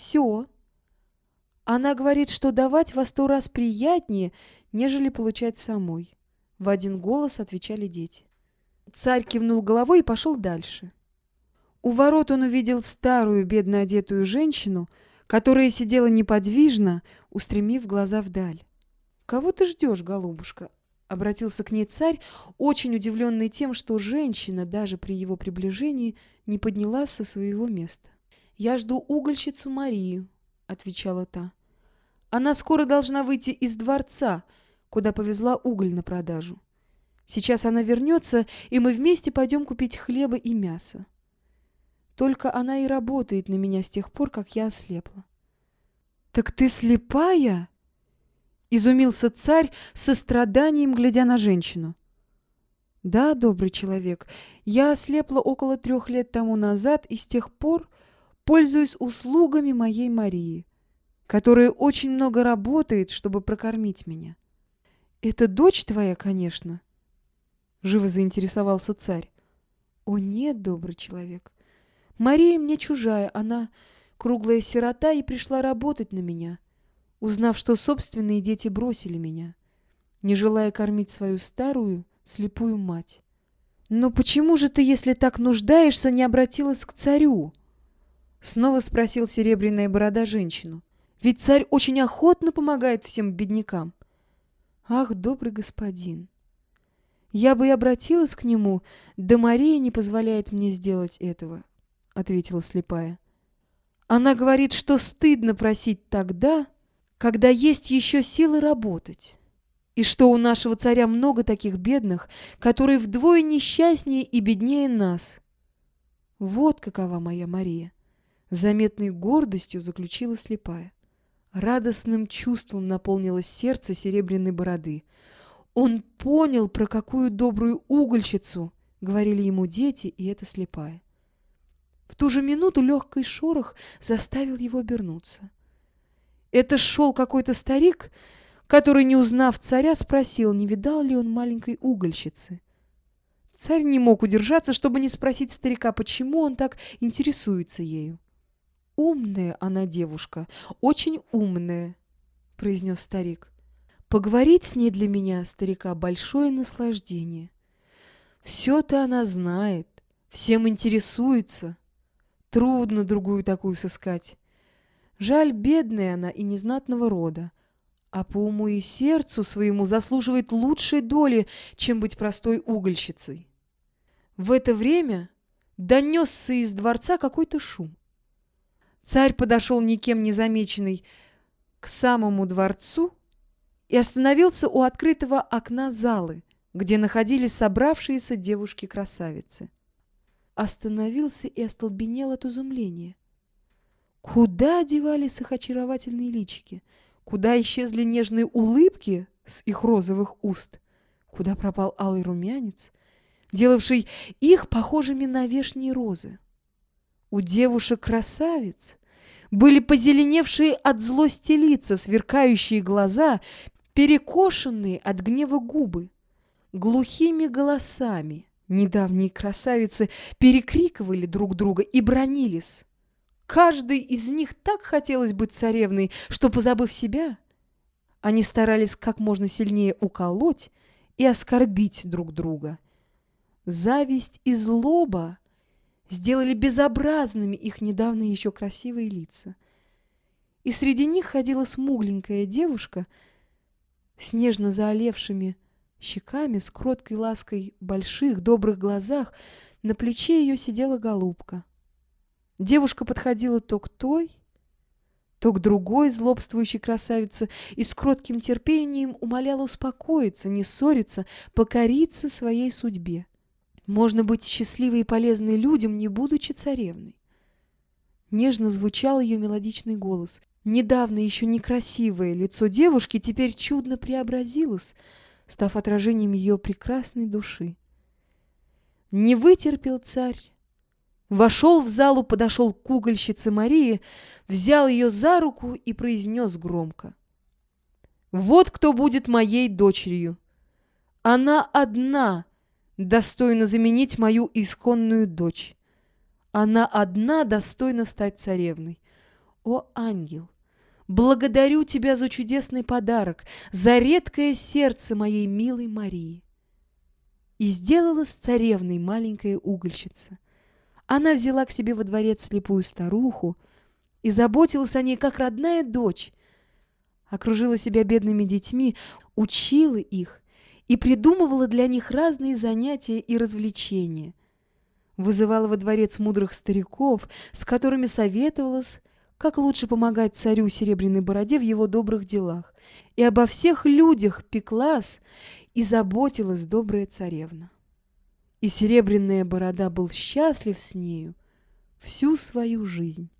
все. Она говорит, что давать во сто раз приятнее, нежели получать самой. В один голос отвечали дети. Царь кивнул головой и пошел дальше. У ворот он увидел старую, бедно одетую женщину, которая сидела неподвижно, устремив глаза вдаль. «Кого ты ждешь, голубушка?» — обратился к ней царь, очень удивленный тем, что женщина даже при его приближении не поднялась со своего места. «Я жду угольщицу Марию», — отвечала та. «Она скоро должна выйти из дворца, куда повезла уголь на продажу. Сейчас она вернется, и мы вместе пойдем купить хлеба и мясо. Только она и работает на меня с тех пор, как я ослепла. «Так ты слепая?» — изумился царь со страданием, глядя на женщину. «Да, добрый человек, я ослепла около трех лет тому назад и с тех пор пользуюсь услугами моей Марии, которая очень много работает, чтобы прокормить меня. Это дочь твоя, конечно?» Живо заинтересовался царь. О нет, добрый человек. Мария мне чужая, она круглая сирота и пришла работать на меня, узнав, что собственные дети бросили меня, не желая кормить свою старую, слепую мать. «Но почему же ты, если так нуждаешься, не обратилась к царю?» Снова спросил серебряная борода женщину. «Ведь царь очень охотно помогает всем беднякам». «Ах, добрый господин, я бы и обратилась к нему, да Мария не позволяет мне сделать этого, — ответила слепая. Она говорит, что стыдно просить тогда, когда есть еще силы работать, и что у нашего царя много таких бедных, которые вдвое несчастнее и беднее нас. Вот какова моя Мария, — заметной гордостью заключила слепая. Радостным чувством наполнилось сердце серебряной бороды — он понял, про какую добрую угольщицу говорили ему дети, и это слепая. В ту же минуту легкий шорох заставил его обернуться. Это шел какой-то старик, который, не узнав царя, спросил, не видал ли он маленькой угольщицы. Царь не мог удержаться, чтобы не спросить старика, почему он так интересуется ею. «Умная она девушка, очень умная», — произнес старик. Поговорить с ней для меня, старика, большое наслаждение. Все-то она знает, всем интересуется. Трудно другую такую сыскать. Жаль, бедная она и незнатного рода, а по уму и сердцу своему заслуживает лучшей доли, чем быть простой угольщицей. В это время донесся из дворца какой-то шум. Царь подошел никем не замеченный к самому дворцу и остановился у открытого окна залы, где находились собравшиеся девушки-красавицы. Остановился и остолбенел от изумления. Куда одевались их очаровательные личики? Куда исчезли нежные улыбки с их розовых уст? Куда пропал алый румянец, делавший их похожими на вешние розы? У девушек-красавиц были позеленевшие от злости лица, сверкающие глаза, перекошенные от гнева губы. Глухими голосами недавние красавицы перекрикивали друг друга и бронились. Каждый из них так хотелось быть царевной, что, позабыв себя, они старались как можно сильнее уколоть и оскорбить друг друга. Зависть и злоба сделали безобразными их недавно еще красивые лица. И среди них ходила смугленькая девушка — с нежно заолевшими щеками, с кроткой лаской больших добрых глазах, на плече ее сидела голубка. Девушка подходила то к той, то к другой злобствующей красавице и с кротким терпением умоляла успокоиться, не ссориться, покориться своей судьбе. Можно быть счастливой и полезной людям, не будучи царевной. Нежно звучал ее мелодичный голос. Недавно еще некрасивое лицо девушки теперь чудно преобразилось, став отражением ее прекрасной души. Не вытерпел царь. Вошел в залу, подошел к угольщице Марии, взял ее за руку и произнес громко. «Вот кто будет моей дочерью. Она одна достойна заменить мою исконную дочь. Она одна достойна стать царевной. О, ангел, благодарю тебя за чудесный подарок, за редкое сердце моей милой Марии. И сделала с царевной маленькая угольщица. Она взяла к себе во дворец слепую старуху и заботилась о ней, как родная дочь, окружила себя бедными детьми, учила их и придумывала для них разные занятия и развлечения. Вызывала во дворец мудрых стариков, с которыми советовалась, как лучше помогать царю Серебряной Бороде в его добрых делах. И обо всех людях пеклась и заботилась добрая царевна. И Серебряная Борода был счастлив с нею всю свою жизнь.